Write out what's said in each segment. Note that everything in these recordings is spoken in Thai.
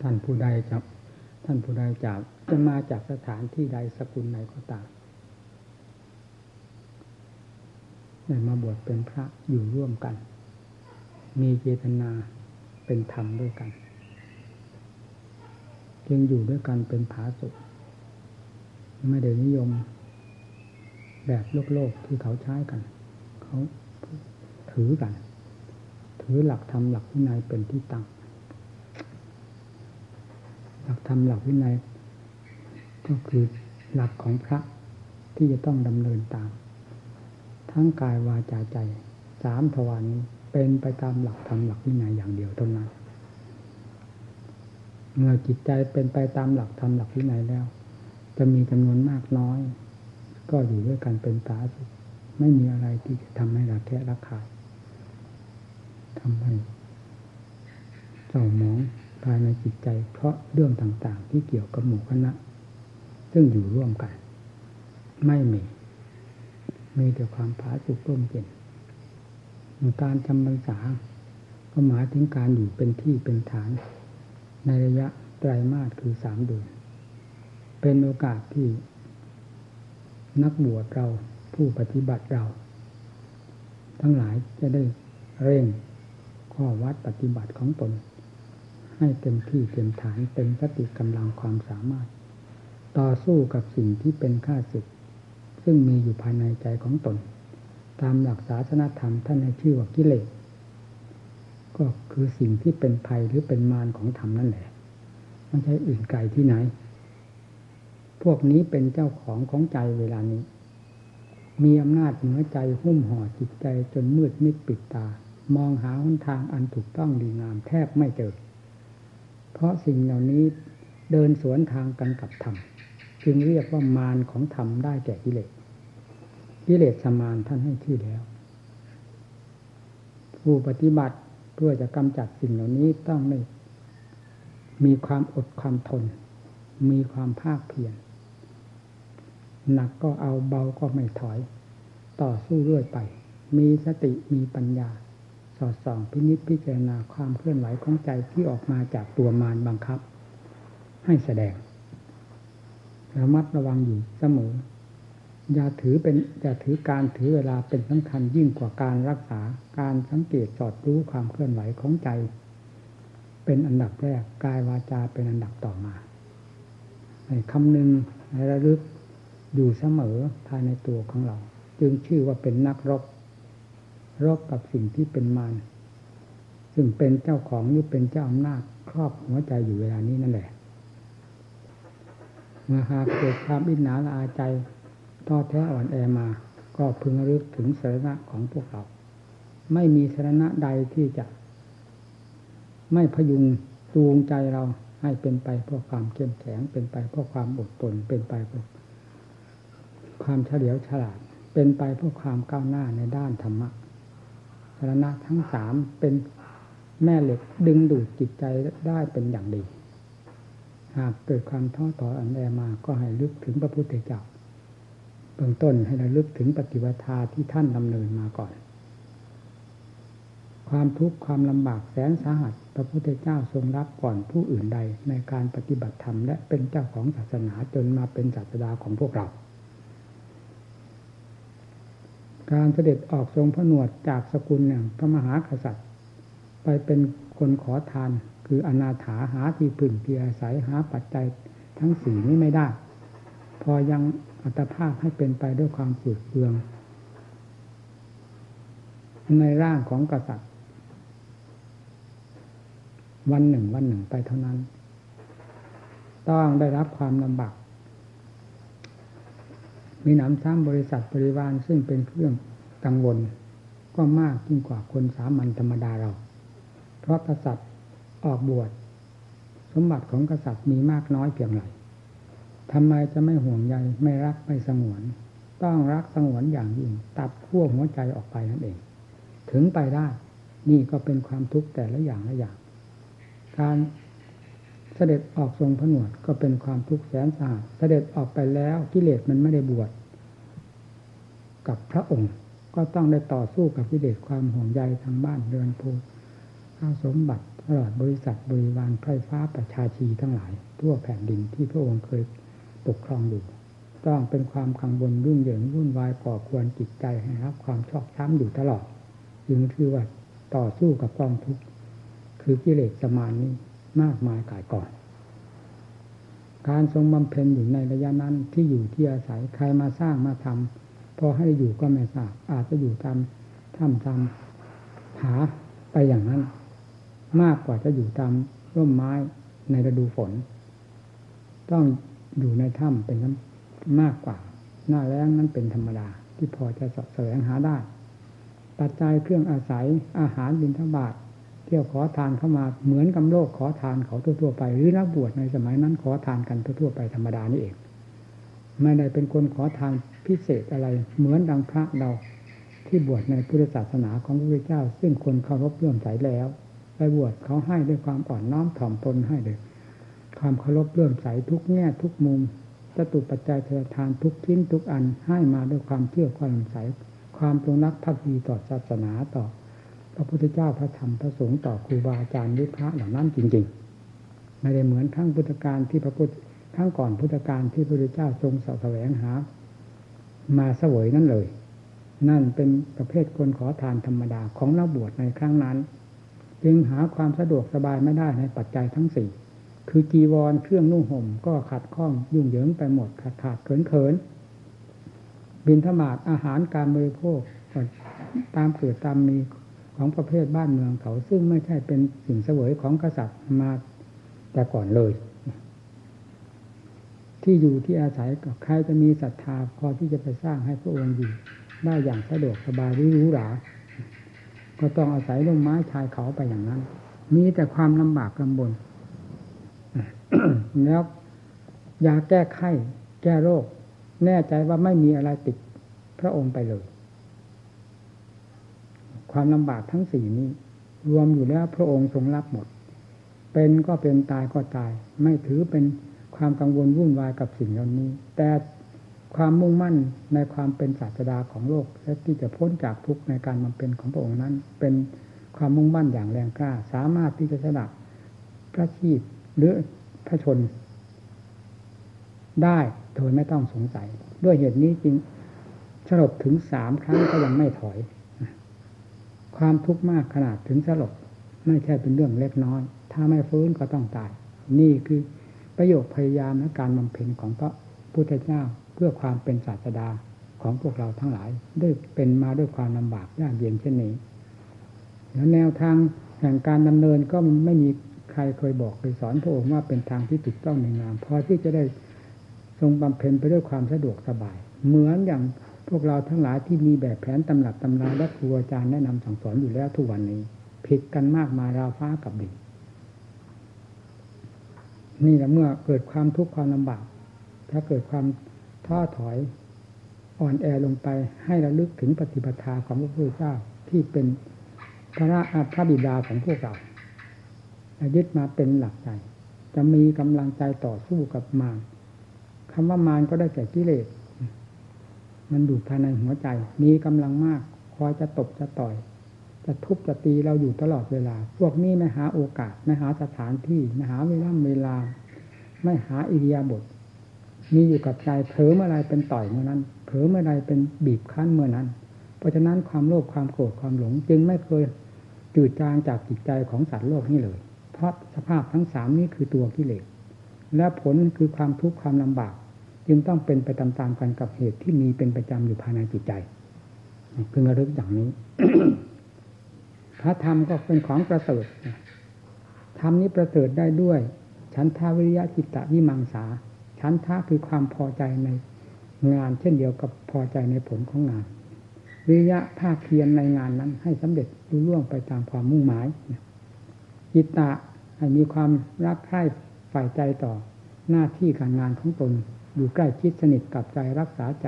ท่านผู้ใดจะท่านผู้ใดจากจะมาจากสถานที่ใดสกุลไหนก็ตามได้มาบวชเป็นพระอยู่ร่วมกัน มีเจตนาเป็นธรรมด้วยกันจึงอยู่ด้วยกันเป็นผาสุกไม่ได้นิยม แบบโลกโลกที่เขาใช้กัน เขาถือกัน ถือหลักธรรมหลักวินัยเป็นที่ตั้ง หลักธรรมหลักวินัยก็คือหลักของพระที่จะต้องดำเนินตาม ทั้งกายวาจาใจสามทวารนี้เป็นไปตามหลักธรรมหลักวินัยอย่างเดียวเท่านั้นเมื่อจิตใจเป็นไปตามหลักธรรมหลักวินัยแล้ว จะมีจำนวนมากน้อย ก็อยู่ด้วยกันเป็นตาสุขไม่มีอะไรที่จะทำให้ระแคะระคายทำให้เจ้ามอง ภายในจิตใจ เพราะเรื่องต่างๆ ที่เกี่ยวกับหมู่คณะ ซึ่งอยู่ร่วมกัน ไม่มี มีแต่ความผาสุกร่มเย็นการจำพรรษาก็หมายถึงการอยู่เป็นที่เป็นฐาน ในระยะไตรมาสคือสามเดือน เป็นโอกาสที่ นักบวชเราผู้ปฏิบัติเรา ทั้งหลายจะได้เร่งข้อวัดปฏิบัติของตน ให้เต็มที่เต็มฐานเต็มสติกำลังความสามารถ ต่อสู้กับสิ่งที่เป็นข้าศึก ซึ่งมีอยู่ภายในใจของตน ตามหลักศาสนธรรมท่านให้ชื่อว่ากิเลสก็คือสิ่งที่เป็นภัยหรือเป็นมารของธรรมนั่นแหละไม่ใช่อื่นไกลที่ไหน พวกนี้เป็นเจ้าของของใจเวลานี้ มีอำนาจเหนือใจหุ้มห่อจิตใจจนมืดมิดปิดตา มองหาหนทางอันถูกต้องดีงามแทบไม่เจอ เพราะสิ่งเหล่านี้เดินสวนทางกันกับธรรมจึงเรียกว่ามารของธรรมได้แก่กิเลสกิเลสสมานท่านให้ชื่อแล้ว ผู้ปฏิบัติเพื่อจะกำจัดสิ่งเหล่านี้ต้องไม่มีความอดความทน มีความภาคเพียรหนักก็เอาเบาก็ไม่ถอย ต่อสู้เรื่อยไป มีสติมีปัญญา สอดส่องพินิจพิจารณาความเคลื่อนไหวของใจที่ออกมาจากตัวมารบังคับ ให้แสดงระมัดระวังอยู่เสมออย่าถือเป็นอย่าถือการถือเวลาเป็นสำคัญยิ่งกว่าการรักษาการสังเกตสอดรู้ความเคลื่อนไหวของใจ เป็นอันดับแรกกายวาจาเป็นอันดับต่อมาในคำหนึ่งในระลึกอยู่เสมอภายในตัวของเรา จึงชื่อว่าเป็นนักรบ รบกับสิ่งที่เป็นมารซึ่งเป็นเจ้าของหรือเป็นเจ้าอำนาจครอบหัวใจอยู่เวลานี้นั่นแหละเมื่อหากเกิดความอิจฉาละอาใจท้อแท้อ่อนแอมา ก็พึงรึกถึงสาระของพวกเรา ไม่มีสาระใดที่จะ ไม่พยุงจูงใจเราให้เป็นไปเพื่อความเข้มแข็งเป็นไปเพื่อความอดทนเป็นไปเพื่อความเฉลียวฉลาด เป็นไปเพื่อความก้าวหน้าในด้านธรรมะ สาระทั้งสามเป็นแม่เหล็กดึงดูดจิตใจได้เป็นอย่างดี หากเกิดความท้อถอยอันแอมาก็ให้ลึกถึงพระพุทธเจ้าเบื้องต้นให้ระลึกถึงปฏิบัติที่ท่านดำเนินมาก่อน ความทุกข์ความลำบากแสนสาหัสพระพุทธเจ้าทรงรับก่อนผู้อื่นใดในการปฏิบัติธรรมและเป็นเจ้าของศาสนาจนมาเป็นศาสดาของพวกเรา การเสด็จออกทรงพระนวดจากสกุลหนึ่งพระมหากษัตริย์ ไปเป็นคนขอทาน คืออนาถาหาที่พึ่งที่อาศัยหาปัจจัยทั้งสี่นี้ไม่ได้ พอยังอัตภาพให้เป็นไปด้วยความฝืดเคือง ในร่างของกษัตริย์ วันหนึ่งวันหนึ่งไปเท่านั้น ต้องได้รับความลำบาก มีหนำซ้ำบริษัทบริวารซึ่งเป็นเครื่องกังวล ก็มากยิ่งกว่าคนสามัญธรรมดาเรา เพราะกษัตริย์ออกบวช สมบัติของกษัตริย์มีมากน้อยเพียงไรทำไมจะไม่ห่วงใยไม่รักไม่สงวน ต้องรักสงวนอย่างยิ่งตัดขั้วหัวใจออกไปนั่นเอง ถึงไปได้ นี่ก็เป็นความทุกข์แต่ละอย่างละอย่าง การ เสด็จออกทรงผนวดก็เป็นความทุกข์แสนสาหัสเสด็จออกไปแล้วกิเลสมันไม่ได้บวชกับพระองค์ ก็ต้องได้ต่อสู้กับกิเลสความห่วงใยทางบ้านเรือนภูข้าสมบัติตลอดบริษัทบริวารไพร่ฟ้าประชาชีทั้งหลาย ทั่วแผ่นดินที่พระองค์เคยปกครองอยู่ ต้องเป็นความกังวลรุ่งเหยิงวุ่นวายก่อควรจิตใจให้รับ ความชอกช้ำอยู่ตลอด จึงคือว่าต่อสู้กับกองทุกข์คือกิเลสสมานนี้ มากมายกายก่อน การทรงบำเพ็ญอยู่ในระยะนั้นที่อยู่ที่อาศัยใครมาสร้างมาทำพอให้อยู่ก็ไม่ทราบอาจจะอยู่ตามถ้ำตามหาไปอย่างนั้น มากกว่าจะอยู่ตามร่มไม้ในฤดูฝน ต้องอยู่ในถ้ำเป็นมากกว่า หน้าแล้งนั้นเป็นธรรมดาที่พอจะสแสวงหาได้ ปัจจัยเครื่องอาศัยอาหารบินทบาท เที่ยวขอทานเข้ามาเหมือนกับโลกขอทานเขาทั่วๆไป หรือนักบวชในสมัยนั้นขอทานกันทั่วๆไปธรรมดานี่เองไม่ได้เป็นคนขอทานพิเศษอะไร เหมือนดังพระเราที่บวชในพุทธศาสนาของพระพุทธเจ้า ซึ่งคนเคารพเลื่อมใสแล้ว ไปบวชเขาให้ด้วยความอ่อนน้อมถ่อมตนให้เลยความเคารพเลื่อมใสทุกแง่ทุกมุมจตุปัจจัยเททานทุกชิ้นทุกอันให้มาด้วยความเชื่อความใสความตรงนักพักดีต่อศาสนาต่อ ระพุทธเจ้าพระธรรมพระสงฆ์ต่อครูบาอาจารย์วิพระเหล่านั้นจริงๆ ไม่ได้เหมือนครั้งพุทธการที่พระพุทธครั้งก่อนพุทธการที่พระพุทธเจ้าทรงสแสวงหา มาเสวยนั่นเลย นั่นเป็นประเภทคนขอทานธรรมดาของนักบวชในครั้งนั้น จึงหาความสะดวกสบายไม่ได้ในปัจจัยทั้งสี่คือจีวรเครื่องนุ่งห่ม ก็ขัดข้องยุ่งเหยิงไปหมดขาดขาดเขินเขินบินธมาตอาหารการบริโภคตามเกิดตามมี ของประเภทบ้านเมืองเขา ซึ่งไม่ใช่เป็นสิ่งเสวยของกษัตริย์มาแต่ก่อนเลย ที่อยู่ที่อาศัยกับใครจะมีศรัทธาพอที่จะไปสร้างให้พระองค์อยู่ได้อย่างสะดวกสบายหรือหรูหราก็ต้องอาศัยร่มไม้ชายเขาไปอย่างนั้น มีแต่ความลำบากลำบนแล้วยาแก้ไข้ แก้โรค แน่ใจว่าไม่มีอะไรติดพระองค์ไปเลย ความลำบากทั้งสี่นี้ รวมอยู่แล้วพระองค์ทรงรับหมด เป็นก็เป็นตายก็ตาย ไม่ถือเป็นความกังวลวุ่นวายกับสิ่งเหล่านี้ แต่ความมุ่งมั่นในความเป็นศาสดาของโลก และที่จะพ้นจากทุกข์ในการบำเพ็ญของพระองค์นั้น เป็นความมุ่งมั่นอย่างแรงกล้า สามารถที่จะสละพระชีพหรือพระชน ได้โดยไม่ต้องสงสัย ด้วยเหตุนี้จริงสลบถึงสามครั้งก็ยังไม่ถอย ความทุกข์มากขนาดถึงสลบไม่ใช่เป็นเรื่องเล็กน้อย ถ้าไม่ฟื้นก็ต้องตาย นี่คือประโยชน์พยายามและการบำเพ็ญของพระพุทธเจ้าเพื่อความเป็นศาสดาของพวกเราทั้งหลายได้เป็นมาด้วยความลำบากยากเย็นเช่นนี้แล้วแนวทางแห่งการดำเนินก็ไม่มีใครเคยบอกเคยสอนพระองค์ว่าเป็นทางที่ถูกต้องในงามพอที่จะได้ทรงบำเพ็ญไปด้วยความสะดวกสบาย เหมือนอย่าง พวกเราทั้งหลายที่มีแบบแผนตำหลับตำราและครูอาจารย์แนะนำสั่งสอนอยู่แล้วทุกวันนี้ ผิดกันมากมายราวฟ้ากับดินนี่แหละเมื่อเกิดความทุกข์ความลำบาก ถ้าเกิดความท้อถอยอ่อนแอลงไปให้ระลึกถึงปฏิปทาของพระพุทธเจ้าที่เป็นพระพระบิดาของพวกเรายึดมาเป็นหลักใจ จะมีกำลังใจต่อสู้กับมารคำว่ามารก็ได้แก่กิเลส มันอยู่ภายในหัวใจ มีกำลังมากคอยจะตบจะต่อย จะทุบจะตีเราอยู่ตลอดเวลา พวกนี้ไม่หาโอกาสไม่หาสถานที่ไม่หาเวลาเวลา ไม่หาอิริยาบถมีอยู่กับใจเผลอเมื่อไรเป็นต่อยเมื่อนั้นเผลอเมื่อไรเป็นบีบคั้นเมื่อนั้น เพราะฉะนั้นความโลภความโกรธความหลง จึงไม่เคยจืดจางจากจิตใจของสัตว์โลกนี้เลย เพราะสภาพทั้งสามนี้คือตัวกิเลสและผลคือความทุกข์ความลำบาก จึงต้องเป็นไปตามๆกันกับเหตุที่มีเป็นประจำอยู่ภายในจิตใจพึงระลึกอย่างนี้พระธรรมก็เป็นของประเสริฐธรรมนี้ประเสริฐได้ด้วยฉันทาวิริยะจิตตวิมังสาฉันทะคือความพอใจในงาน เช่นเดียวกับพอใจในผลของงาน วิริยะภาคเพียรในงานนั้น ให้สำเร็จรุ่ร่วงไปตามความมุ่งหมายจิตตะให้มีความรักใคร่ฝ่ายใจต่อหน้าที่การงานของตน อยู่ใกล้ชิดสนิทกับใจรักษาใจ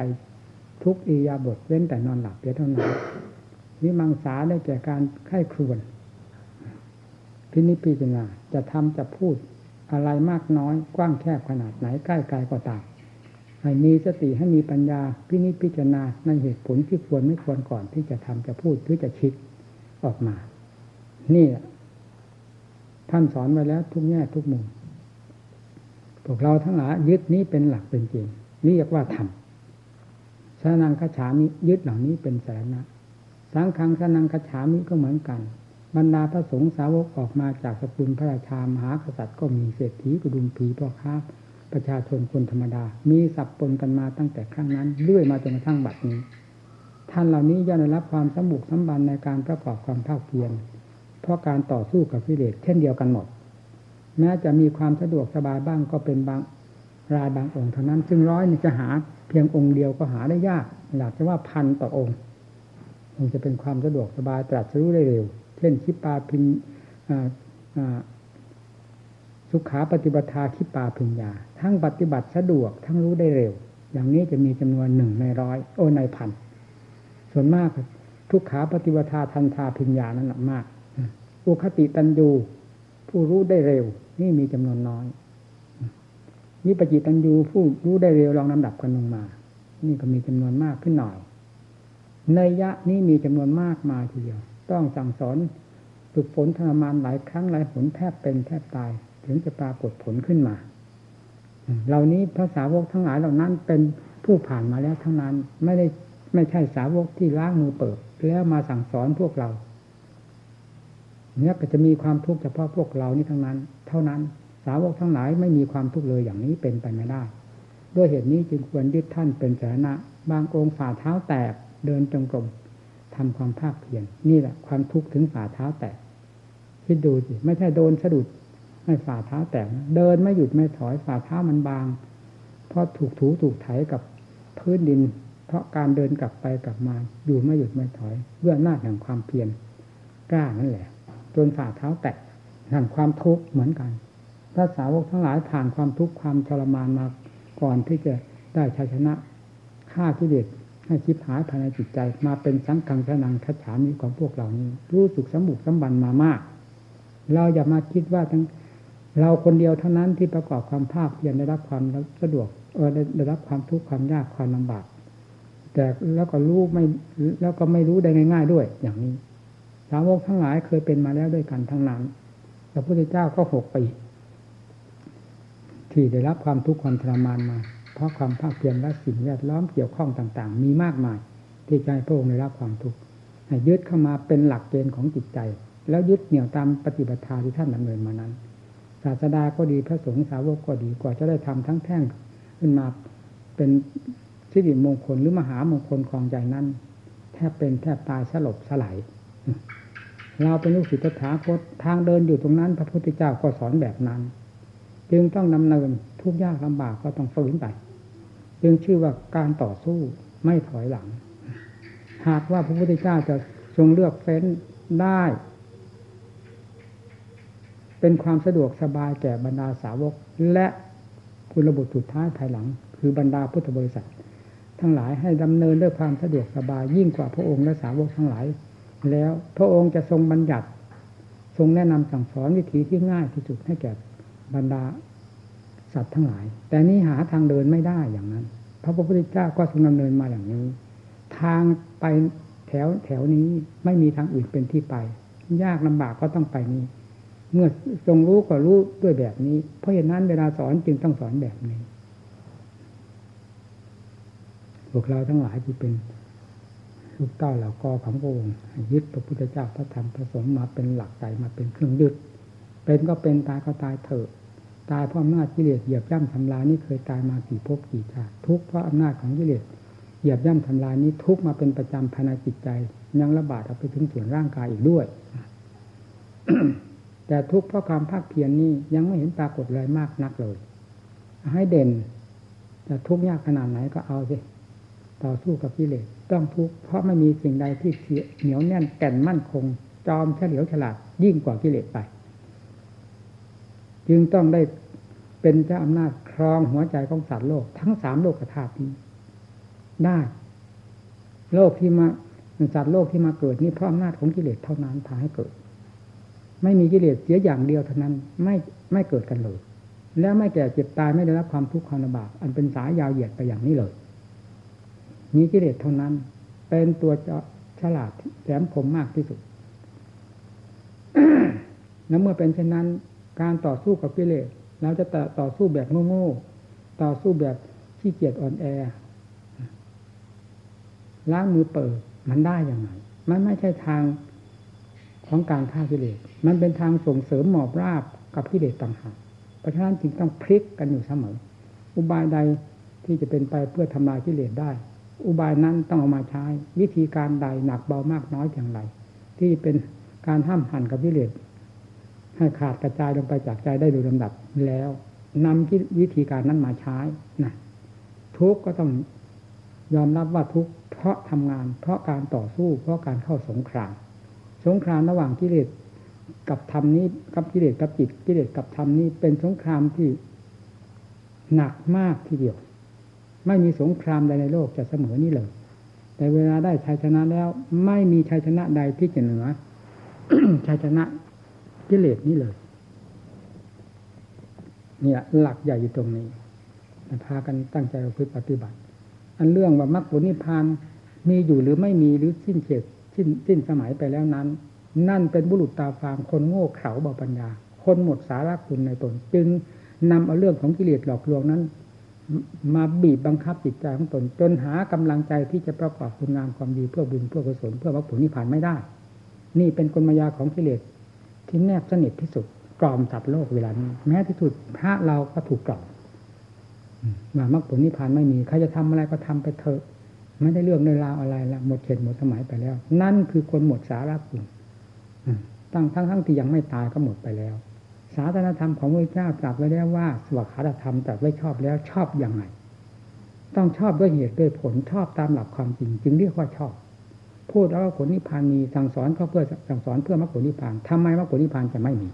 ทุกอิยาบทเว้นแต่นอนหลับเพียงเท่านั้นวิมังสาได้แก่การไข้ครวนพินิจพิจารณาจะทำจะพูดอะไรมากน้อยกว้างแคบขนาดไหนใกล้ไกลก็ตามให้มีสติให้มีปัญญาพินิจพิจารณาในเหตุผลที่ควรไม่ควรก่อนที่จะทำจะพูดหรือจะคิดออกมา นี่ท่านสอนไว้แล้วทุกแง่ทุกมุม พวกเราทั้งหลายยึดนี้เป็นหลักเป็นจริงนี่เรียกว่าธรรมสนังคฉามิยึดเหล่านี้เป็นสาระสังฆังสนังคฉามิก็เหมือนกัน บรรดาพระสงฆ์สาวกออกมาจากสกุลพระราชามหากษัตริย์ก็มีเศรษฐีกุดุมผีพ่อค้าประชาชนคนธรรมดา มีสับปนกันมาตั้งแต่ครั้งนั้นเรื่อยมาจนกระทั่งบัดนี้ ท่านเหล่านี้ย่อมได้รับความสมบุกสมบันในการประกอบความภาคเพียรเพราะการต่อสู้กับกิเลสเช่นเดียวกันหมด แม้จะมีความสะดวกสบายบ้างก็เป็นบางรายบางองค์เท่านั้น ซึ่งร้อยจะหาเพียงองค์เดียวก็หาได้ยากอยากจะว่าพันต่อองค์คงจะเป็นความสะดวกสบายตรัสรู้ได้เร็ว เช่นคิปาพิมสุขาปฏิบัติาคิปาพิญญา ทั้งปฏิบัติสะดวกทั้งรู้ได้เร็ว อย่างนี้จะมีจำนวนหนึ่งในร้อยโอในพันส่วนมากทุกขาปฏิบัติาทันทาพิญญานั้นมาก อุคติตันยู ผู้รู้ได้เร็ว นี่มีจำนวนน้อยวิปจิตันยูผู้รู้ได้เร็วลองลำดับกันลงมา นี่ก็มีจำนวนมากขึ้นหน่อยในยะนี้มีจำนวนมากมาทีเดียว ต้องสั่งสอนฝึกฝนทรมานหลายครั้งหลายผลแทบเป็นแทบตาย ถึงจะปรากฏผลขึ้นมา เหล่านี้พระสาวกทั้งหลายเหล่านั้นเป็นผู้ผ่านมาแล้วทั้งนั้นไม่ได้ไม่ใช่สาวกที่ล้างมือเปิด แล้วมาสั่งสอนพวกเรา เนี่ยก็จะมีความทุกข์เฉพาะพวกเรานี่ทั้งนั้น เท่านั้น สาวกทั้งหลายไม่มีความทุกข์เลยอย่างนี้เป็นไปไม่ได้ ด้วยเหตุนี้จึงควรยึดท่านเป็นสาระบางองค์ฝ่าเท้าแตกเดินจงกรมทำความภาคเพียรนี่แหละความทุกข์ถึงฝ่าเท้าแตกคิดดูสิไม่ใช่โดนสะดุดให้ฝ่าเท้าแตกเดินไม่หยุดไม่ถอยฝ่าเท้ามันบาง เพราะถูกถูถูกไถกับพื้นดิน เพราะการเดินกลับไปกลับมาอยู่ไม่หยุดไม่ถอยเบื้องหน้าแห่งความเพียรกล้านั่นแหละ จนฝ่าเท้าแตกแห่งความทุกข์เหมือนกันพระสาวกทั้งหลายผ่านความทุกข์ความทรมานมาก่อนที่จะได้ชัยชนะฆ่ากิเลสให้ชิบหายภายในจิตใจ มาเป็นสังขังสนังคัจฉามีของพวกเหล่านี้ รู้สึกสมบุกสมบันมามาก เราอย่ามาคิดว่าทั้งเราคนเดียวเท่านั้นที่ประกอบความภาคเพียรได้รับความสะดวกเออได้รับความทุกข์ความยากความลำบาก แต่แล้วก็รู้ไม่แล้วก็ไม่รู้ได้ง่าย ๆ ด้วย อย่างนี้ สาวกทั้งหลายเคยเป็นมาแล้วด้วยกันทั้งนั้นพระพุทธเจ้าก็หกปีที่ได้รับความทุกข์ความทรมานมา เพราะความภาคเพียรและสิ่งแวดล้อมเกี่ยวข้องต่างๆ มีมากมาย ที่ใจพระองค์ได้รับความทุกข์ยึดเข้ามาเป็นหลักเกณฑ์ของจิตใจ แล้วยึดเหนี่ยวตามปฏิบัติที่ท่านดำเนินมานั้น ศาสดาก็ดีพระสงฆ์สาวกก็ดีกว่าจะได้ทำทั้งแท่งขึ้นมาเป็นสิริมงคลหรือมหามงคลของใจนั้น แทบเป็นแทบตายสลบสลาย เราเป็นลูกศิษย์ถาคตทางเดินอยู่ตรงนั้น พระพุทธเจ้าก็สอนแบบนั้น จึงต้องนำเนินทุกยากลำบากก็ต้องฝืนไป จึงชื่อว่าการต่อสู้ไม่ถอยหลัง หากว่าพระพุทธเจ้าจะทรงเลือกเฟ้นได้ เป็นความสะดวกสบายแก่บรรดาสาวก และคุณระบุสุดท้ายภายหลัง คือบรรดาพุทธบริษัท ทั้งหลายให้ดำเนินด้วยความสะดวกสบายยิ่งกว่าพระองค์และสาวกทั้งหลาย แล้วพระองค์จะทรงบัญญัติ ทรงแนะนำสั่งสอนวิธีที่ง่ายที่สุดให้แก่บรรดาสัตว์ทั้งหลาย แต่นี้หาทางเดินไม่ได้อย่างนั้น พระพุทธเจ้าก็ทรงดำเนินมาอย่างนี้ ทางไปแถวแถวนี้ไม่มีทางอื่นเป็นที่ไป ยากลำบากก็ต้องไปนี้ เมื่อทรงรู้ก็รู้ด้วยแบบนี้ เพราะเหตุนั้นเวลาสอนจึงต้องสอนแบบนี้พวกเราทั้งหลายที่เป็น ลูกเต้าเหล่ากอของพระองค์ยึดพระพุทธเจ้าพระธรรมพระสงฆ์มาเป็นหลักใจมาเป็นเครื่องยึดเป็นก็เป็นตายก็ตายเถอะ ตายเพราะอำนาจกิเลสเหยียบย่ำทำลายนี่เคยตายมากี่ภพกี่ชาติทุกเพราะอำนาจของกิเลสเหยียบย่ำทำลายนี้ทุกมาเป็นประจำภายในจิตใจ ยังระบาดออกไปถึงส่วนร่างกายอีกด้วย แต่ทุกเพราะความภาคเพียรนนี้ยังไม่เห็นปรากฏเลยมากนักเลย ให้เด่นแต่ทุกยากขนาดไหนก็เอาสิ ต่อสู้กับกิเลสต้องทุกข์เพราะไม่มีสิ่งใดที่เหนียวแน่นแก่นมั่นคง จอมเฉลียวฉลาดยิ่งกว่ากิเลสไป จึงต้องได้เป็นเจ้าอำนาจครองหัวใจของสัตว์โลก ทั้งสามโลกธาตุนี้ได้ โลกที่มาสัตว์โลกที่มาเกิดนี่เพราะอำนาจของกิเลสเท่านั้นพาให้เกิด ไม่มีกิเลสเสียอย่างเดียวเท่านั้นไม่ไม่เกิดกันเลย แล้วไม่แก่เจ็บตายไม่ได้รับความทุกข์ความลำบากอันเป็นสายยาวเหยียดไปอย่างนี้เลย มีกิเลสเท่านั้น เป็นตัวจะฉลาดแหลมคมมากที่สุด แล้วเมื่อเป็นเช่นนั้น การต่อสู้กับกิเลสเราจะต่อต่อสู้แบบโง่ๆต่อสู้แบบขี้เกียจอ่อนแอล้างมือเปิดมันได้อยังไงมันไม่ใช่ทางของการฆ่ากิเลส มันเป็นทางส่งเสริมหมอบราบกับกิเลสต่างหากเพราะฉะนั้นจึงต้องพลิกกันอยู่เสมอ อุบายใดที่จะเป็นไปเพื่อทำลายกิเลสได้ อุบายนั้นต้องเอามาใช้ วิธีการใดหนักเบามากน้อยอย่างไร ที่เป็นการห้ามหันกับกิเลสให้ขาดกระจายลงไปจากใจได้โดยลำดับแล้วนำวิธีการนั้นมาใช้นะทุกก็ต้องยอมรับว่าทุกเพราะทำงาน เพราะการต่อสู้ เพราะการเข้าสงคราม สงครามระหว่างกิเลสกับธรรมนี้กับกิเลสกับจิตกิเลสกับธรรมนี้เป็นสงครามที่หนักมากทีเดียว ไม่มีสงครามใดในโลกจะเสมอนี่เลย แต่เวลาได้ชัยชนะแล้ว ไม่มีชัยชนะใดที่จะเหนือชัยชนะกิเลสนี้เลยเนี่ยหลักใหญ่อยู่ตรงนี้พากันตั้งใจประพฤติปฏิบัติ อันเรื่องว่ามรรคผลนิพพานมีอยู่หรือไม่มีหรือสิ้นเขตสิ้นสิ้นสมัยไปแล้วนั้น นั่นเป็นบุรุษตาฟางคนโง่เขลาเบาปัญญา คนหมดสาระคุณในตน จึงนำเอาเรื่องของกิเลสหลอกลวงนั้น มาบีบบังคับจิตใจของตน จนหากำลังใจที่จะประกอบคุณงามความดีเพื่อบุญเพื่อกุศลเพื่อมรรคผลนิพพานไม่ได้ นี่เป็นกลมายาของกิเลสที่แนบสนิทที่สุดกล่อมสัตว์โลกเวลานี้แม้ที่สุดพระเราก็ถูกกล่อมว่ามรรคผลนิพพานไม่มีใครจะทำอะไรก็ทำไปเถอะไม่ได้เรื่องในราวอะไรละหมดเขตหมดสมัยไปแล้ว นั่นคือคนหมดสาระคุณตั้งทั้งทั้งที่ยังไม่ตายก็หมดไปแล้ว ศาสนธรรมของพระเจ้าตรัสไว้แล้วว่าสวัสดิธรรมตรัสไว้ชอบแล้วชอบอย่างไรต้องชอบด้วยเหตุด้วยผลชอบตามหลักความจริง จึงเรียกว่าชอบ พูดแล้วว่าผลนิพพานมีสั่งสอนก็เพื่อสั่งสอนเพื่อมรรคผลนิพพานทำไมมรรคผลนิพพานจะไม่มี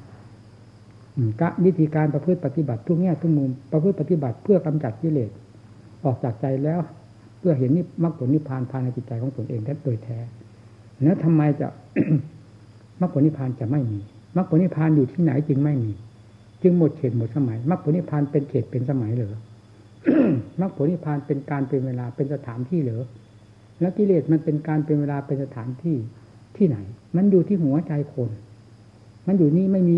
กะวิธีการประพฤติปฏิบัติทุกแง่ทุกมุมประพฤติปฏิบัติเพื่อกำจัดกิเลสออกจากใจแล้ว เพื่อเห็นนิมรรคผลนิพพานภายในจิตใจของตนเองแท้โดยแท้แล้วทำไมจะมรรคผลนิพพานจะไม่มี มรรคผลนิพพานอยู่ที่ไหนจึงไม่มี จึงหมดเขตหมดสมัยมรรคผลนิพพานเป็นเขตเป็นสมัยเหรอมรรคผลนิพพานเป็นการเป็นเวลาเป็นสถานที่เหรอแล้วกิเลสมันเป็นการเป็นเวลาเป็นสถานที่ที่ไหน มันอยู่ที่หัวใจคน มันอยู่นี่ไม่มี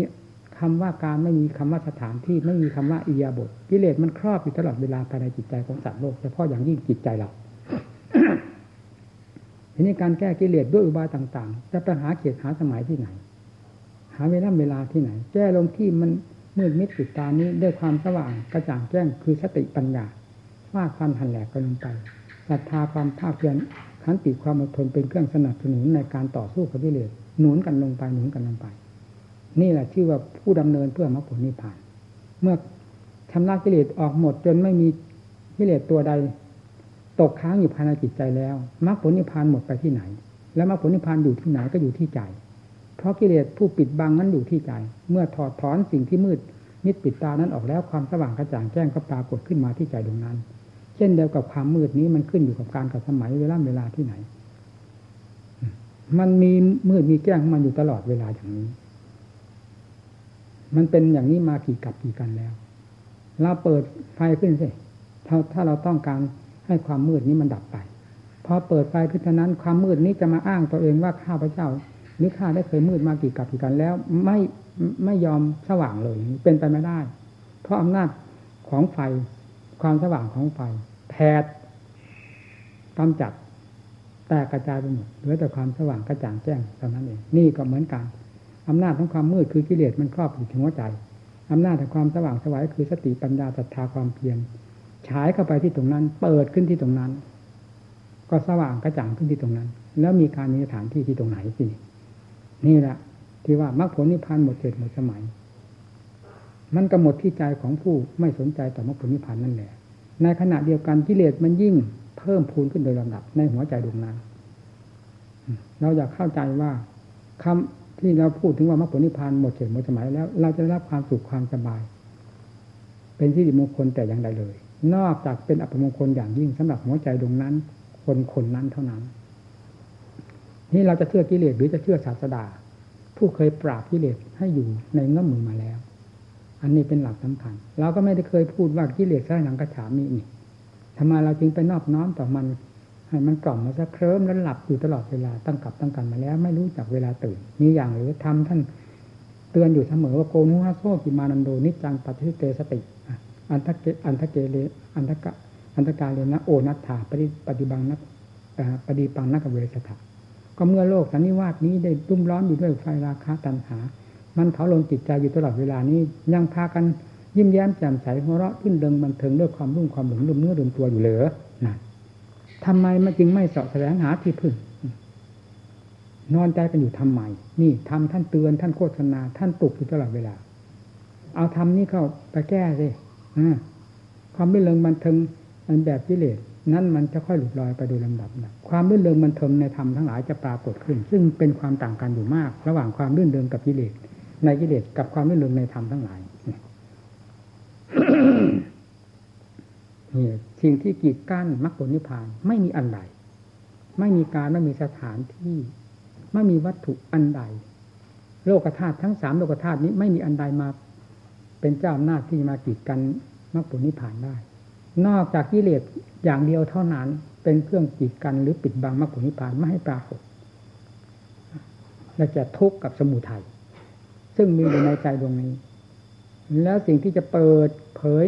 คำว่าการไม่มีคำว่าสถานที่ไม่มีคำว่าอียาบทกิเลสมันครอบอยู่ตลอดเวลาภายในจิตใจของสัตว์โลกเฉพาะอย่างยิ่งจิตใจเราทีนี้การแก้กิเลสด้วยอุบายต่าง ๆ จะไปหาเขตหาสมัยที่ไหนาเวลาเวลาที่ไหน แก้ลงที่มันมืดมิดติดตานี้ด้วยความสว่างกระจ่างแจ้งคือสติปัญญาว่าความหันแหลกกันลงไปศรัทธาความภาคเพียรขันติความอดทนเป็นเครื่องสนับสนุนในการต่อสู้กับกิเลสหนุนกันลงไปหนุนกันลงไป นี่แหละชื่อว่าผู้ดำเนินเพื่อมรรคผลนิพพาน เมื่อทำลายกิเลสออกหมดจนไม่มีกิเลสตัวใด ตกค้างอยู่ภายในจิตใจแล้วมรรคผลนิพพานหมดไปที่ไหน แล้วมรรคผลนิพพานอยู่ที่ไหนก็อยู่ที่ใจ เพราะกิเลสผู้ปิดบังนั้นอยู่ที่ใจ เมื่อถอดถอนสิ่งที่มืดมิดปิดตานั้นออกแล้วความสว่างกระจ่างแจ้งก็ปรากฏขึ้นมาที่ใจดวงนั้น เช่นเดียวกับความมืดนี้มันขึ้นอยู่กับการกับสมัยเวลาเวลาที่ไหน มันมีมืดมีแจ้งมันอยู่ตลอดเวลาอย่างนี้ มันเป็นอย่างนี้มากี่กับกี่กันแล้ว เราเปิดไฟขึ้นสิถ้าถ้าเราต้องการให้ความมืดนี้มันดับไปพอเปิดไฟขึ้นเท่านั้น ความมืดนี้จะมาอ้างตัวเองว่าข้าพเจ้า หรือข้าได้เคยมืดมากี่กับกี่กันแล้ว ไม่ไม่ยอมสว่างเลย เป็นไปไม่ได้ เพราะอำนาจของไฟความสว่างของไฟแผดกำจัดแต่กระจายไปหมดเหลือแต่ความสว่างกระจ่างแจ้งเท่านั้นเองนี่ก็เหมือนกันอำนาจของความมืดคือกิเลสมันครอบอยู่ที่หัวใจอำนาจแห่งความสว่างสวายคือสติปัญญาศรัทธาความเพียรฉายเข้าไปที่ตรงนั้น เปิดขึ้นที่ตรงนั้น ก็สว่างกระจ่างขึ้นที่ตรงนั้น แล้วมีการมีสถานที่ที่ตรงไหนสิ นี่แหละที่ว่ามรรคผลนิพพานหมดเกิดหมดสมัย มันก็หมดที่ใจของผู้ไม่สนใจต่อมรรคผลนิพพานนั่นแหละ ในขณะเดียวกันกิเลสมันยิ่งเพิ่มพูนขึ้นโดยลำดับในหัวใจดวงนั้น เราอยากเข้าใจว่าคำที่เราพูดถึงว่ามรรคผลนิพพานหมดเขตหมดสมัยแล้ว เราจะได้รับความสุขความสบาย เป็นที่ดีมงคลแต่อย่างใดเลย นอกจากเป็นอัปมงคลอย่างยิ่งสำหรับหัวใจดวงนั้น คนคนนั้นเท่านั้น นี่เราจะเชื่อกิเลสหรือจะเชื่อศาสดา ผู้เคยปราบกิเลสให้อยู่ในเงื้อมือมาแล้ว อันนี้เป็นหลักสำคัญ เราก็ไม่ได้เคยพูดว่ากิเลสใช่หนังกระฉามีนี่ทำไมเราจึงไปนอบน้อมต่อมัน ให้มันกล่อมมาซะเคลิ้มแล้วหลับอยู่ตลอดเวลาตั้งกับตั้งกันมาแล้ว ไม่รู้จักเวลาตื่นมีอย่างหรือทำท่านเตือนอยู่เสมอว่าโกนุฮัสโซกิมานันโดนิจังปัติเตสติอันทะเกอันทะเกเลอันทะกะอันทะกาเลนะโอนัตถาปฏิปฏิบังนักปฏิปังนักเวสถา ก็เมื่อโลกสันนิวาสนี้ได้รุ่มร้อนอยู่ด้วยไฟราคะตัณหา มันเผาลนจิตใจอยู่ตลอดเวลานี้ ยังพากันยิ้มแย้มแจ่มใสหัวเราะขึ้นเดิงบันเทิงด้วยความรุ่งความหลงลืมเนื้อลืมตัวอยู่เหลือนั่นทำไมมันจึงไม่เสาะแสวงหาที่พึ่ง นอนใจกันอยู่ทำไม นี่ทำท่านเตือนท่านโฆษณา ท่านปลุกอยู่ตลอดเวลา เอาทำนี้เข้าไปแก้สิความรื่นเริงบันเทิงอันแบบกิเลสนั่นมันจะค่อยหลุดลอยไปโดยลำดับนะความรื่นเริงบันเทิงในธรรมทั้งหลายจะปรากฏขึ้น ซึ่งเป็นความต่างกันอยู่มาก ระหว่างความรื่นเริงกับกิเลสในกิเลสกับความรื่นเริงในธรรมทั้งหลายนี่สิ่งที่กีดกั้นมรรคผลนิพพานไม่มีอันใดไม่มีการไม่มีสถานที่ ไม่มีวัตถุอันใด โลกธาตุทั้งสามโลกธาตุนี้ไม่มีอันใดมา เป็นเจ้าอำนาจที่มากีดกันมรรคผลนิพพานได้ นอกจากกิเลสอย่างเดียวเท่านั้น เป็นเครื่องกีดกันหรือปิดบังมรรคผลนิพพานไม่ให้ปรากฏและจะทุกข์กับสมุทัยซึ่งมีอยู่ในใจดวงนี้ แล้วสิ่งที่จะเปิดเผย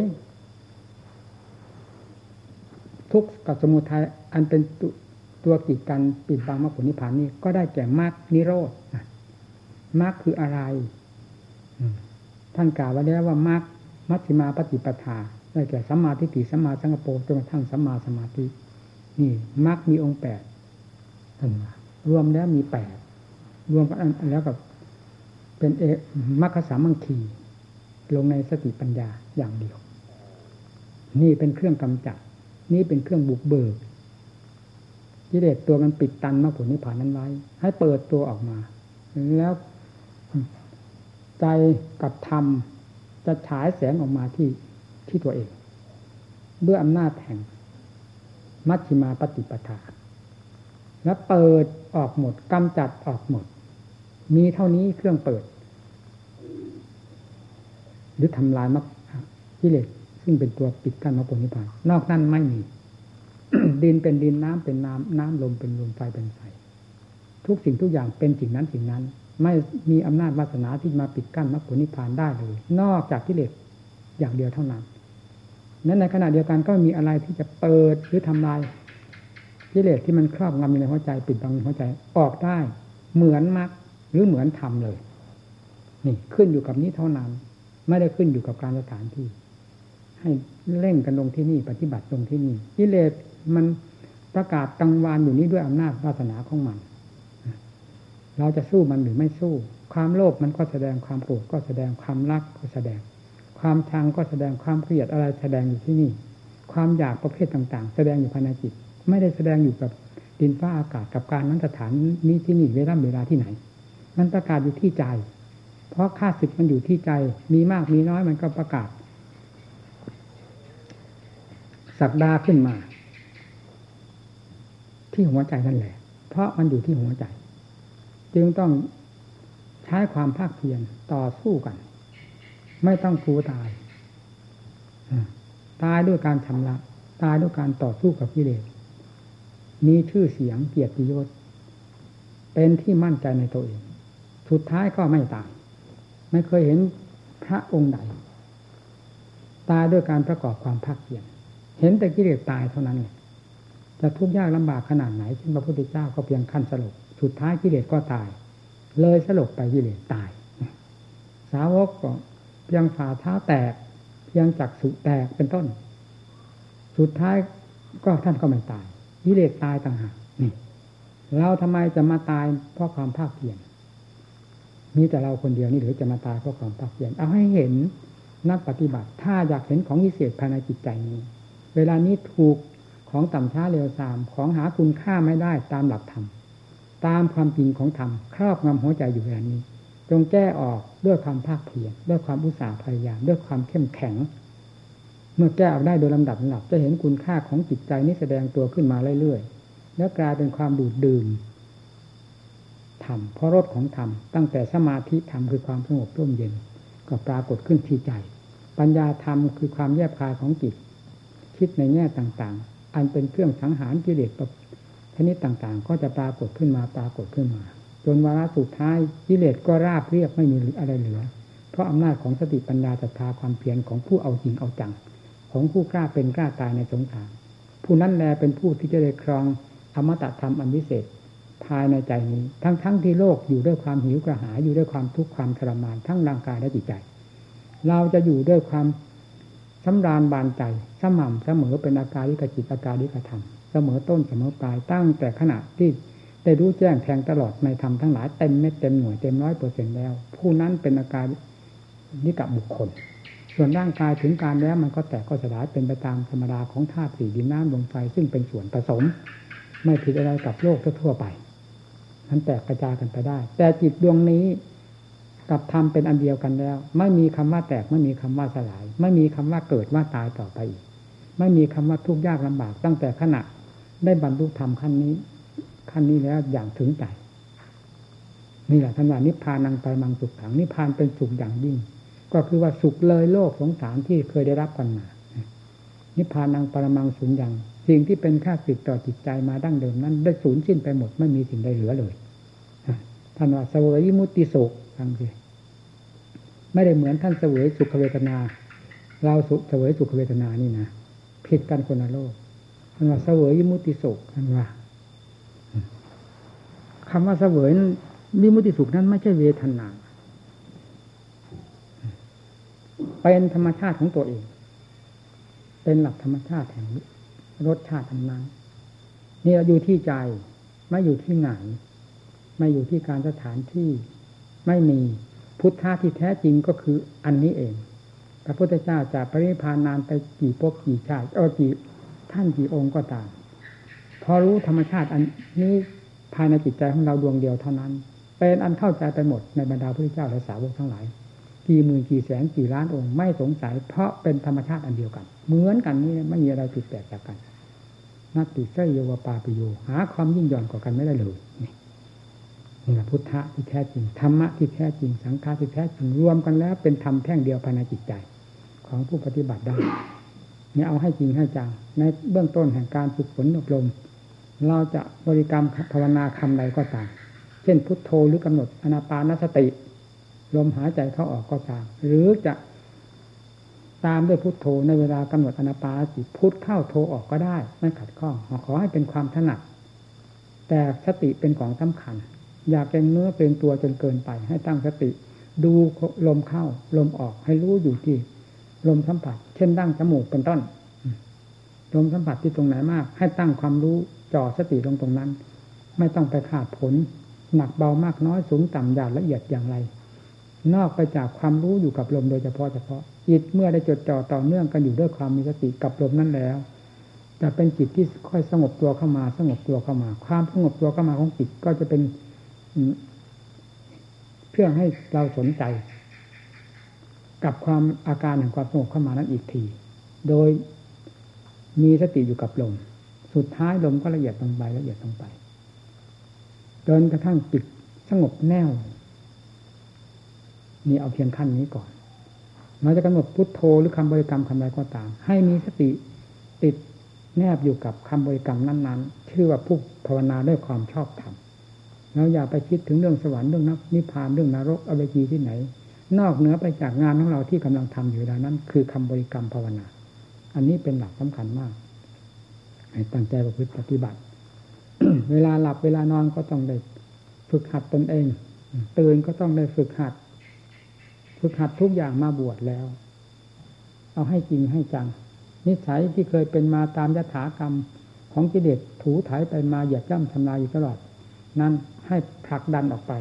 ทุกข์กับสมุทัยอันเป็นตัวกีดกันปิดบังมรรคผลนิพพานนี้ก็ได้แก่มรรคนิโรธมรรคคืออะไรท่านกล่าวไว้แล้วว่ามรรคมัชฌิมาปฏิปทา ได้แก่สัมมาทิฏฐิสัมมาสังกปรจนกระทั่งสัมมาสมาธิ นี่มรรคมีองค์แปดท่านรวมแล้วมีแปดรวมกันแล้วกับเป็นเอมรรคสามังคีลงในสติปัญญาอย่างเดียว นี่เป็นเครื่องกำจัด นี่เป็นเครื่องบุกเบิกกิเลสตัวมันปิดตันมรรคผลนิพพานนั้นไว้ ให้เปิดตัวออกมา แล้วใจกับธรรมจะฉายแสงออกมาที่ ที่ตัวเอง ด้วยอำนาจแห่ง มัชฌิมาปฏิปทา และเปิดออกหมดกำจัดออกหมด มีเท่านี้เครื่องเปิด หรือทำลายมรรคกิเลสซึ่งเป็นตัวปิดกั้นมรรคผลนิพพานนอกนั้นไม่มี ดินเป็นดินน้ำเป็นน้ำน้ำลมเป็นลมไฟเป็นไฟทุกสิ่งทุกอย่างเป็นสิ่งนั้นสิ่งนั้น ไม่มีอำนาจวาสนาที่มาปิดกั้นมรรคผลนิพพานได้เลย นอกจากกิเลส อย่างเดียวเท่านั้นนั้นในขณะเดียวกันก็มีอะไรที่จะเปิดหรือทำลายกิเลสที่มันครอบงำอยู่ในหัวใจปิดบังในหัวใจออกได้ เหมือนมรรคหรือเหมือนทำเลย นี่ขึ้นอยู่กับนี้เท่านั้น ไม่ได้ขึ้นอยู่กับการสถานที่ ให้เร่งกันลงที่นี่ปฏิบัติลงที่นี่กิเลสมันประกาศตังวานอยู่นี้ด้วยอำนาจวาสนาของมัน เราจะสู้มันหรือไม่สู้ ความโลภมันก็แสดงความโกรธก็แสดงความรักก็แสดง ความชังก็แสดงความเกลียดอะไรแสดงอยู่ที่นี่ ความอยากประเภทต่าง ๆ แสดงอยู่ภายในจิต ไม่ได้แสดงอยู่กับดินฟ้าอากาศกับการนั้นสถานนี้ที่นี่เวลาเวลาที่ไหน มันประกาศอยู่ที่ใจ เพราะค่าศึกมันอยู่ที่ใจ มีมากมีน้อยมันก็ประกาศสักดาขึ้นมา ที่หัวใจนั่นแหละ เพราะมันอยู่ที่หัวใจ จึงต้องใช้ความภาคเพียรต่อสู้กัน ไม่ต้องกลัวตายตายด้วยการชำระ ตายด้วยการต่อสู้กับกิเลสมีชื่อเสียงเกียรติยศ เป็นที่มั่นใจในตัวเอง สุดท้ายก็ไม่ตาย ไม่เคยเห็นพระองค์ใดตายด้วยการประกอบความภาคเพียรเห็นแต่กิเลสตายเท่านั้นเลยจะทุกข์ยากลำบากขนาดไหนเช่นพระพุทธเจ้าก็เพียงขั้นสลบสุดท้ายกิเลสก็ตาย เลยสลบไปกิเลสตาย สาวกก็ พียงฝ่าเท้าแตก เพียงจักสุแตกเป็นต้น สุดท้ายก็ท่านก็ไม่ตายกิเลสตายต่างหากนี่เราทำไมจะมาตายเพราะความภาคเพียรมีแต่เราคนเดียวนี่หรือจะมาตายเพราะความภาคเพียรเอาให้เห็นนักปฏิบัติ ถ้าอยากเห็นของวิเศษภายในจิตใจนี้ เวลานี้ถูกของต่ำช้าเร็วสามของหาคุณค่าไม่ได้ตามหลักธรรมตามความจริงของธรรมครอบงำหัวใจอยู่เวลานี้ จงแก้ออกด้วยความภาคเพียรด้วยความอุตสาห์พยายาม ด้วยความเข้มแข็ง เมื่อแก้ออกได้โดยลำดับลำดับจะเห็นคุณค่าของจิตใจนี้แสดงตัวขึ้นมาเรื่อยๆแล้วกลายเป็นความดูดดื่มธรรมเพราะรสของธรรมตั้งแต่สมาธิธรรมคือความสงบร่มเย็น ก็ปรากฏขึ้นที่ใจ ปัญญาธรรมคือความแยบคายของจิต คิดในแง่ต่างๆ อันเป็นเครื่องสังหารกิเลสชนิดต่างๆ ก็จะปรากฏขึ้นมาปรากฏขึ้นมา จนวาระสุดท้ายกิเลสก็ราบเรียบไม่มีอะไรเหลือ เพราะอำนาจของสติปัญญาศรัทธาความเพียรของผู้เอาจริงเอาจัง ของผู้กล้าเป็นกล้าตายในสงครามผู้นั้นแลเป็นผู้ที่จะได้ครองอมตะธรรมอันวิเศษภายในใจนี้ ทั้งๆทที่โลกอยู่ด้วยความหิวกระหายอยู่ด้วยความทุกข์ความทรมานทั้งร่างกายและจิตใจ เราจะอยู่ด้วยความสำราญบานใจสม่ำเสมอเป็นอาการลิกจิตอาการลิกธรรม เสมอต้นเสมอปลายตั้งแต่ขณะที่ ได้รู้แจ้งแทงตลอดในธรรมทั้งหลายเต็มเม็ดเต็มหน่วยเต็มร้อยเปอร์เซ็นต์แล้ว ผู้นั้นเป็นอาการนิกับบุคคล ส่วนร่างกายถึงการแล้วมันก็แตกก็สลายเป็นไปตามธรรมดาของธาตุสี่ดินน้ำลมไฟซึ่งเป็นส่วนผสม ไม่ผิดอะไรกับโลกทั่วไปนั้นแตกกระจายกันไปได้ แต่จิตดวงนี้กับธรรมเป็นอันเดียวกันแล้ว ไม่มีคำว่าแตกไม่มีคำว่าสลาย ไม่มีคำว่าเกิดว่าตายต่อไปอีก ไม่มีคำว่าทุกข์ยากลำบากตั้งแต่ขณะได้บรรลุธรรมขั้นนี้ ขั้นนี้แล้วอย่างถึงใจนี่แหละท่านว่านิพพานังไปมังสุขขังนิพพานเป็นสุขอย่างยิ่ง ก็คือว่าสุขเลยโลกสงสารที่เคยได้รับกันมา นิพพานังปรมังสุญญ์ย่างสิ่งที่เป็นค่าสิทต่อจิตใจมาดั้งเดิมนั้น ได้สูญสิ้นไปหมดไม่มีสิ่งใดเหลือเลยท่านว่าเสวยมุติโศกฟังสิไม่ได้เหมือนท่านเสวยสุขเวทนา เราสุเสวยสุขเวทนานี่นะผิดกันคนละโลกท่านว่าเสวยมุติโศกท่านว่า คำว่าเสวยวิมุติสุขนั้นไม่ใช่เวทนา เป็นธรรมชาติของตัวเอง เป็นหลักธรรมชาติแห่งรสชาติทั้งนั้นนี่อยู่ที่ใจ ไม่อยู่ที่ไหน ไม่อยู่ที่การสถานที่ ไม่มีพุทธะที่แท้จริงก็คืออันนี้เอง พระพุทธเจ้าจะปริพานนานไปกี่ภพกี่ชาติเออกี่ท่านกี่องค์ก็ตาม พอรู้ธรรมชาติอันนี้ ภายในจิตใจของเราดวงเดียวเท่านั้น เป็นอันเข้าใจไปหมดในบรรดาพระเจ้าและสาวกทั้งหลาย กี่หมื่นกี่แสนกี่ล้านองค์ไม่สงสัย เพราะเป็นธรรมชาติอันเดียวกัน เหมือนกันนี่ไม่มีอะไรผิดแปลกจากกันนัตติเสยโยวปาปิโยหาความยิ่งย่อนกว่ากันไม่ได้เลยนี่แหละพุทธะที่แท้จริงธรรมะที่แท้จริงสังฆาที่แท้จริงรวมกันแล้ว เป็นธรรมแท่งเดียวภายในจิตใจ ของผู้ปฏิบัติได้เนี่ยเอาให้จริงให้จังในเบื้องต้นแห่งการฝึกฝนอบรม เราจะบริกรรมภาวนาคำใดก็ตาม เช่นพุทโธหรือกำหนดอนาปานสติ ลมหายใจเข้าออกก็ตาม หรือจะตามด้วยพุทโธในเวลากำหนดอนาปานสติพุทเข้าโธออกก็ได้ ไม่ขัดข้องขอให้เป็นความถนัด แต่สติเป็นของสำคัญ อย่าเกรงเนื้อเป็นตัวจนเกินไป ให้ตั้งสติ ดูลมเข้า ลมออกให้รู้อยู่ที่ ลมสัมผัส เช่นดั้งจมูกเป็นต้นลมสัมผัสที่ตรงไหนมาก ให้ตั้งความรู้ จ่อสติลงตรงนั้น ไม่ต้องไปขาดผล หนักเบามากน้อยสูงต่ำหยาบละเอียดอย่างไร นอกไปจากความรู้อยู่กับลมโดยเฉพาะเฉพาะจิตเมื่อได้จดจ่อต่อเนื่องกันอยู่ด้วยความมีสติกับลมนั้นแล้วจะเป็นจิตที่ค่อยสงบตัวเข้ามาสงบตัวเข้ามา ความสงบตัวเข้ามาของจิตก็จะเป็นเพื่อให้เราสนใจ กับความอาการแห่งความสงบเข้ามานั้นอีกที โดยมีสติอยู่กับลม สุดท้ายลมก็ละเอียดลงไปละเอียดลงไป จนกระทั่งจิตสงบแน่วนี่เอาเพียงขั้นนี้ก่อนเราจะกำหนดพุทโธหรือคำบริกรรมคำใดก็ตาม ให้มีสติติดแนบอยู่กับคำบริกรรมนั้นๆ ชื่อว่าผู้ภาวนาด้วยความชอบธรรมเราอย่าไปคิดถึงเรื่องสวรรค์เรื่องนับนิพพานเรื่องนรกอเวจีที่ไหน นอกเหนือไปจากงานของเราที่กำลังทำอยู่แล้วนั้น คือคำบริกรรมภาวนา อันนี้เป็นหลักสำคัญมาก ให้ตั้งใจประพฤติปฏิบัติ เวลาหลับเวลานอนก็ต้องได้ฝึกหัดตนเอง ตื่นก็ต้องได้ฝึกหัด ฝึกหัดทุกอย่างมาบวชแล้ว เอาให้จริงให้จัง นิสัยที่เคยเป็นมาตามยถากรรมของกิเลสถูถ่ายไปมาเหยียบย่ำทำลายอยู่ตลอด นั้นให้ผลักดันออกไป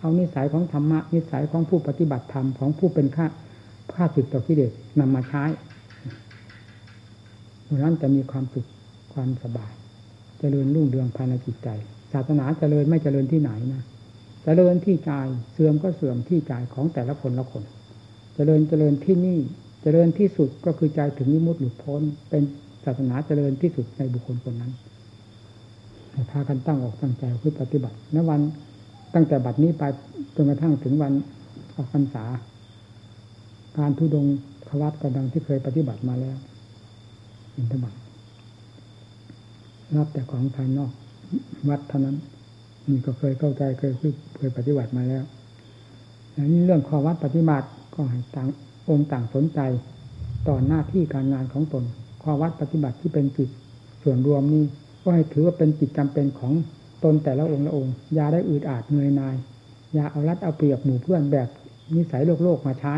เอานิสัยของธรรมะ นิสัยของผู้ปฏิบัติธรรมของผู้เป็นข้าข้าศึกต่อกิเลสนำมาใช้ดังนั้นจะมีความสุข ความสบายจเจริญรุ่งเรืองภายในจิตใจ ศาสนาจเจริญไม่เจริญที่ไหนนะจเจริญที่ใจเสื่อมก็เสื่อมที่ใจของแต่ละคนละคนจเจริญเจริญที่นี่จเจริญที่สุดก็คือใจถึงนิมุตหลุดพ้น เป็นศาสนาเจริญที่สุดในบุคคลคนนั้นพากันตั้งออกตั้งใจเพื่อปฏิบัติในวันตั้งแต่บัดนี้ไปจนกระทั่งถึงวันออกพรรษา การทุดงควัตกระดังที่เคยปฏิบัติมาแล้วอินทบัต รับแต่ของภายนอก วัดเท่านั้นนี่ก็เคยเข้าใจเคยเคยปฏิบัติมาแล้วแล้วนี่เรื่องข้อวัดปฏิบัติก็ให้ต่างองค์ต่างสนใจต่อหน้าที่การงานของตนข้อวัดปฏิบัติที่เป็นจิตส่วนรวมนี่ก็ให้ถือว่าเป็นจิตจำเป็นของตนแต่ละองค์ละองค์อย่าได้อืดอาดเหนื่อยนายอย่าเอารัดเอาเปรียบหมู่เพื่อนแบบนิสัยโลกโลกมาใช้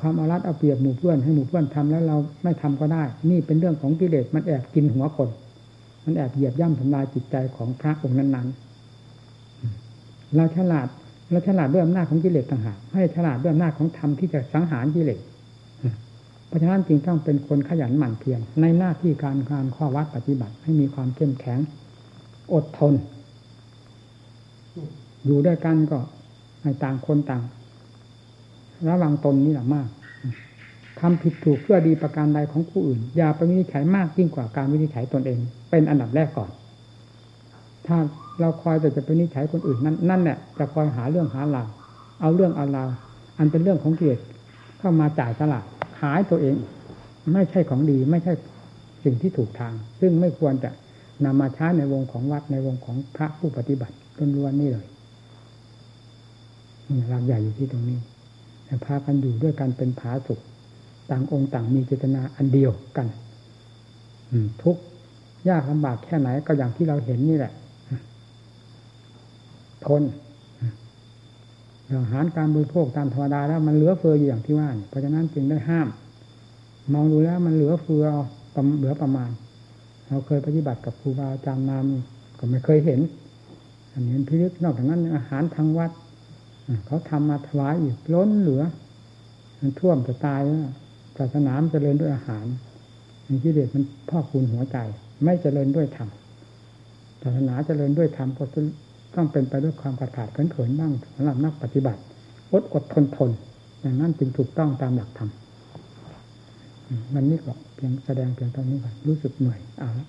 ความเอารัดเอาเปรียบหมู่เพื่อนให้หมู่เพื่อนทำแล้วเราไม่ทำก็ได้ นี่เป็นเรื่องของกิเลสมันแอบกินหัวคน มันแอบเหยียบย่ำทำลายจิตใจของพระองค์นั้นๆเราฉลาดเราฉลาดด้วยอำนาจของกิเลสต่างหากให้ฉลาดด้วยอำนาจของธรรมที่จะสังหารกิเลสเพราะฉะนั้นจึงต้องเป็นคนขยันหมั่นเพียรในหน้าที่การงานข้อวัดปฏิบัติ ให้มีความเข้มแข็ง อดทน อยู่ด้วยกันก็ต่างคนต่าง ระวังตนนี่แหละมาก ทำผิดถูกเพื่อดีประการใดของผู้อื่น อย่าไปวินิจฉัยมากยิ่งกว่าการวินิจฉัยตนเอง เป็นอันดับแรกก่อน ถ้าเราคอยแต่จะไปวินิจฉัยคนอื่นนั่นนั่นแหละจะคอยหาเรื่องหาราวเอาเรื่องเอาราวอันเป็นเรื่องของเกียรติเข้ามาจ่ายตลาดขายตัวเอง ไม่ใช่ของดีไม่ใช่สิ่งที่ถูกทาง ซึ่งไม่ควรจะนำมาใช้ในวงของวัดในวงของพระผู้ปฏิบัติล้วนๆนี่เลยหลักใหญ่อยู่ที่ตรงนี้พากันอยู่ด้วยกันเป็นผาสุข ต่างองค์ต่างมีเจตนาอันเดียวกันทุกยากลำบากแค่ไหนก็อย่างที่เราเห็นนี่แหละ ทนอาหารการบริโภคตามธรรมดาแล้วมันเหลือเฟืออยู่อย่างที่ว่าเพราะฉะนั้นจึงได้ห้าม มองดูแล้วมันเหลือเฟือเหลือประมาณ เราเคยปฏิบัติกับครูบาอาจารย์มาก็ไม่เคยเห็น อันนี้พิลึกนอกจากนั้นอาหารทางวัดเขาทำมาถวายอีกล้นเหลือ มันท่วมจะตายแล้ว ศาสนามเจริญด้วยอาหารมีกิเลสมันพ่อคูณหัวใจ ไม่เจริญด้วยธรรมศาสนาเจริญด้วยธรรมก็ต้องเป็นไปด้วยความกระถาดเขินๆบ้างสำหรับนักปฏิบัติอดอดทนทนอย่างนั้นจึงถูกต้องตามหลักธรรมวันนี้ก็เพียงแสดงเพียงเท่านี้ก่อนรู้สึกเหนื่อยเอาละ